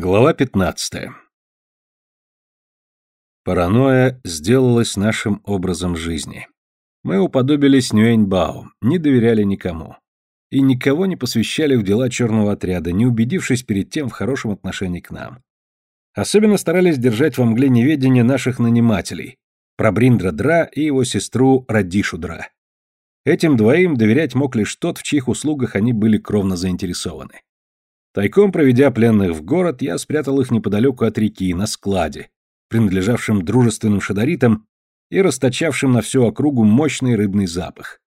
Глава 15. Паранойя сделалась нашим образом жизни. Мы уподобились Нюэньбао, не доверяли никому. И никого не посвящали в дела черного отряда, не убедившись перед тем в хорошем отношении к нам. Особенно старались держать во мгле неведения наших нанимателей, Прабриндра Дра и его сестру Радишу Дра. Этим двоим доверять мог лишь тот, в чьих услугах они были кровно заинтересованы. Тайком проведя пленных в город, я спрятал их неподалеку от реки, на складе, принадлежавшем дружественным шадаритам и расточавшим на всю округу мощный рыбный запах.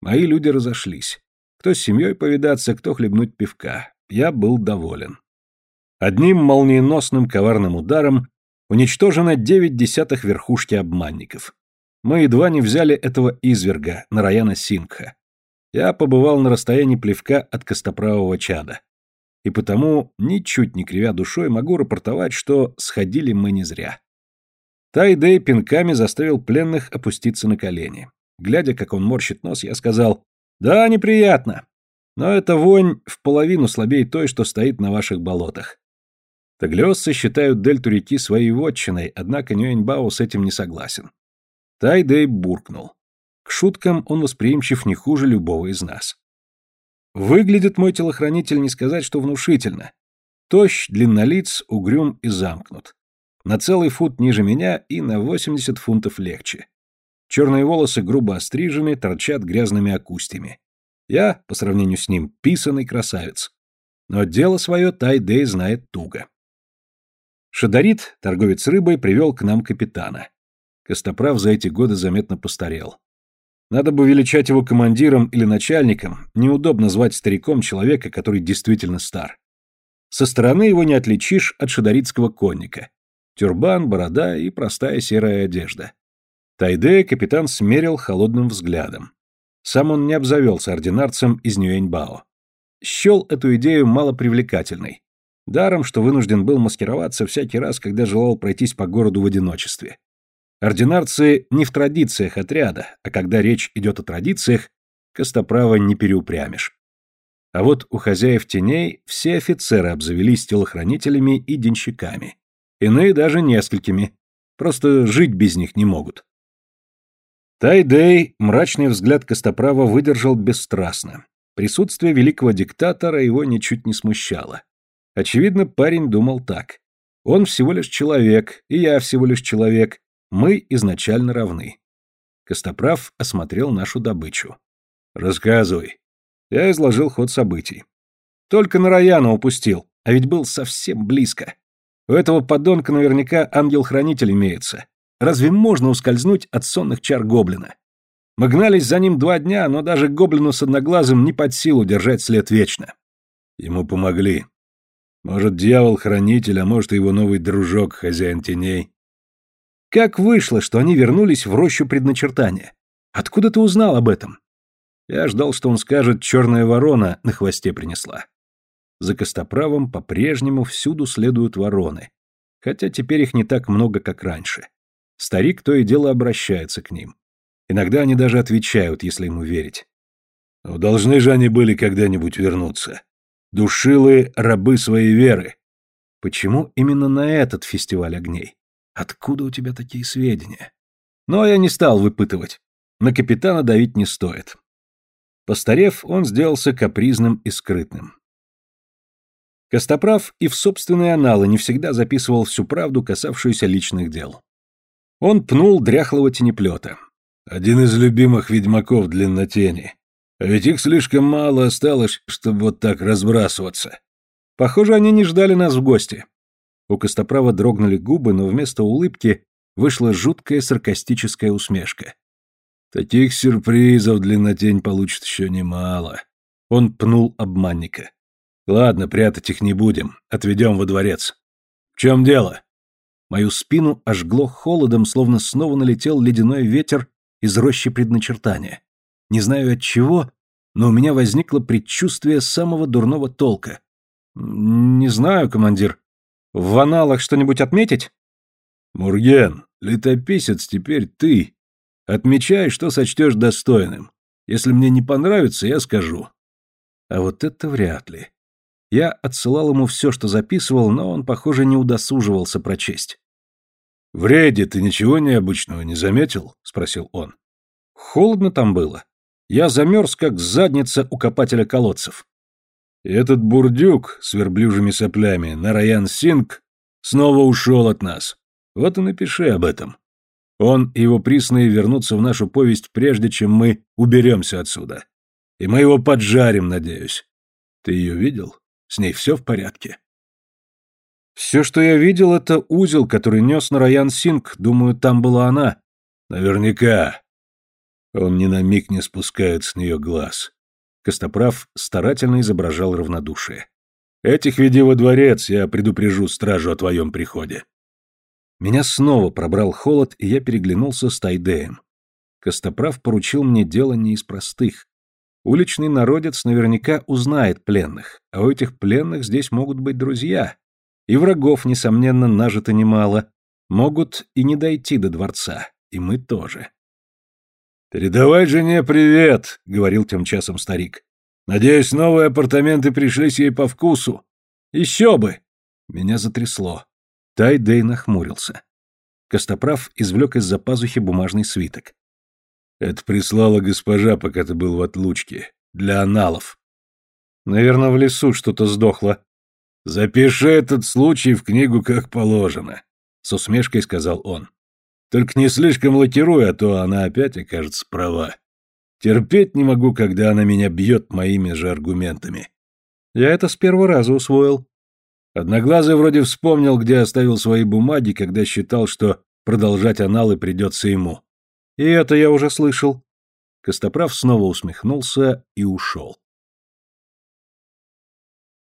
Мои люди разошлись. Кто с семьей повидаться, кто хлебнуть пивка. Я был доволен. Одним молниеносным коварным ударом уничтожено девять десятых верхушки обманников. Мы едва не взяли этого изверга, Нараяна Сингха. Я побывал на расстоянии плевка от костоправого чада и потому, ничуть не кривя душой, могу рапортовать, что сходили мы не зря. Тайдей пинками заставил пленных опуститься на колени. Глядя, как он морщит нос, я сказал, «Да, неприятно, но эта вонь в половину слабее той, что стоит на ваших болотах». Таглиосцы считают дельту реки своей вотчиной, однако Нюэньбао с этим не согласен. Тайдей буркнул. К шуткам он восприимчив не хуже любого из нас. Выглядит мой телохранитель не сказать, что внушительно. Тощ, длиннолиц, угрюм и замкнут. На целый фут ниже меня и на 80 фунтов легче. Черные волосы грубо острижены, торчат грязными окустями. Я, по сравнению с ним, писанный красавец. Но дело свое Тай-Дэй знает туго. Шадарит, торговец рыбой, привел к нам капитана. Костоправ за эти годы заметно постарел. Надо бы величать его командиром или начальником, неудобно звать стариком человека, который действительно стар. Со стороны его не отличишь от шадаритского конника. Тюрбан, борода и простая серая одежда. Тайде капитан смерил холодным взглядом. Сам он не обзавелся ординарцем из Нюэньбао. Счел эту идею малопривлекательной. Даром, что вынужден был маскироваться всякий раз, когда желал пройтись по городу в одиночестве. Ординарцы не в традициях отряда, а когда речь идет о традициях, Костоправа не переупрямишь. А вот у хозяев теней все офицеры обзавелись телохранителями и денщиками. Иные даже несколькими. Просто жить без них не могут. Тайдей мрачный взгляд Костоправа выдержал бесстрастно. Присутствие великого диктатора его ничуть не смущало. Очевидно, парень думал так. Он всего лишь человек, и я всего лишь человек, мы изначально равны. Костоправ осмотрел нашу добычу. Рассказывай. Я изложил ход событий. Только на Раяна упустил, а ведь был совсем близко. У этого подонка наверняка ангел-хранитель имеется. Разве можно ускользнуть от сонных чар гоблина? Мы гнались за ним два дня, но даже гоблину с одноглазым не под силу держать след вечно. Ему помогли. Может, дьявол-хранитель, а может, и его новый дружок, хозяин теней. Как вышло, что они вернулись в рощу предначертания? Откуда ты узнал об этом? Я ждал, что он скажет, черная ворона на хвосте принесла. За Костоправом по-прежнему всюду следуют вороны, хотя теперь их не так много, как раньше. Старик то и дело обращается к ним. Иногда они даже отвечают, если ему верить. Но должны же они были когда-нибудь вернуться. Душилы — рабы своей веры. Почему именно на этот фестиваль огней? Откуда у тебя такие сведения? Но я не стал выпытывать. На капитана давить не стоит. Постарев, он сделался капризным и скрытным. Костоправ и в собственные аналы не всегда записывал всю правду, касавшуюся личных дел. Он пнул дряхлого тенеплета. Один из любимых ведьмаков длиннотени. А ведь их слишком мало осталось, чтобы вот так разбрасываться. Похоже, они не ждали нас в гости. У Костоправа дрогнули губы, но вместо улыбки вышла жуткая саркастическая усмешка. Таких сюрпризов длиннотень получит еще немало. Он пнул обманника. Ладно, прятать их не будем, отведем во дворец. В чем дело? Мою спину ожгло холодом, словно снова налетел ледяной ветер из рощи предначертания. Не знаю от чего, но у меня возникло предчувствие самого дурного толка. Не знаю, командир. В аналах что-нибудь отметить? Мурген, летописец теперь ты. Отмечай, что сочтешь достойным. Если мне не понравится, я скажу. А вот это вряд ли. Я отсылал ему все, что записывал, но он, похоже, не удосуживался прочесть. «В рейде ты ничего необычного не заметил?» — спросил он. «Холодно там было. Я замерз, как задница у копателя колодцев». Этот бурдюк с верблюжьими соплями, Нараян Синг, снова ушел от нас. Вот и напиши об этом. Он и его присные вернутся в нашу повесть, прежде чем мы уберемся отсюда. И мы его поджарим, надеюсь. Ты ее видел? С ней все в порядке?» «Все, что я видел, это узел, который нес на Раян Синг. Думаю, там была она». «Наверняка». Он ни на миг не спускает с нее глаз. Костоправ старательно изображал равнодушие. «Этих веди во дворец, я предупрежу стражу о твоем приходе». Меня снова пробрал холод, и я переглянулся с Тайдеем. Костоправ поручил мне дело не из простых. Уличный народец наверняка узнает пленных, а у этих пленных здесь могут быть друзья. И врагов, несомненно, нажито немало. Могут и не дойти до дворца, и мы тоже. «Передавай жене привет», — говорил тем часом старик. «Надеюсь, новые апартаменты пришлись ей по вкусу». «Еще бы!» Меня затрясло. Тайдей нахмурился. Костоправ извлек из-за пазухи бумажный свиток. Это прислала госпожа, пока ты был в отлучке. Для аналов. Наверное, в лесу что-то сдохло. Запиши этот случай в книгу как положено, с усмешкой сказал он. Только не слишком лакируй, а то она опять окажется права. Терпеть не могу, когда она меня бьет моими же аргументами. Я это с первого раза усвоил. Одноглазый вроде вспомнил, где оставил свои бумаги, когда считал, что продолжать аналы придется ему. И это я уже слышал. Костоправ снова усмехнулся и ушел.